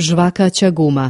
žvakaća guma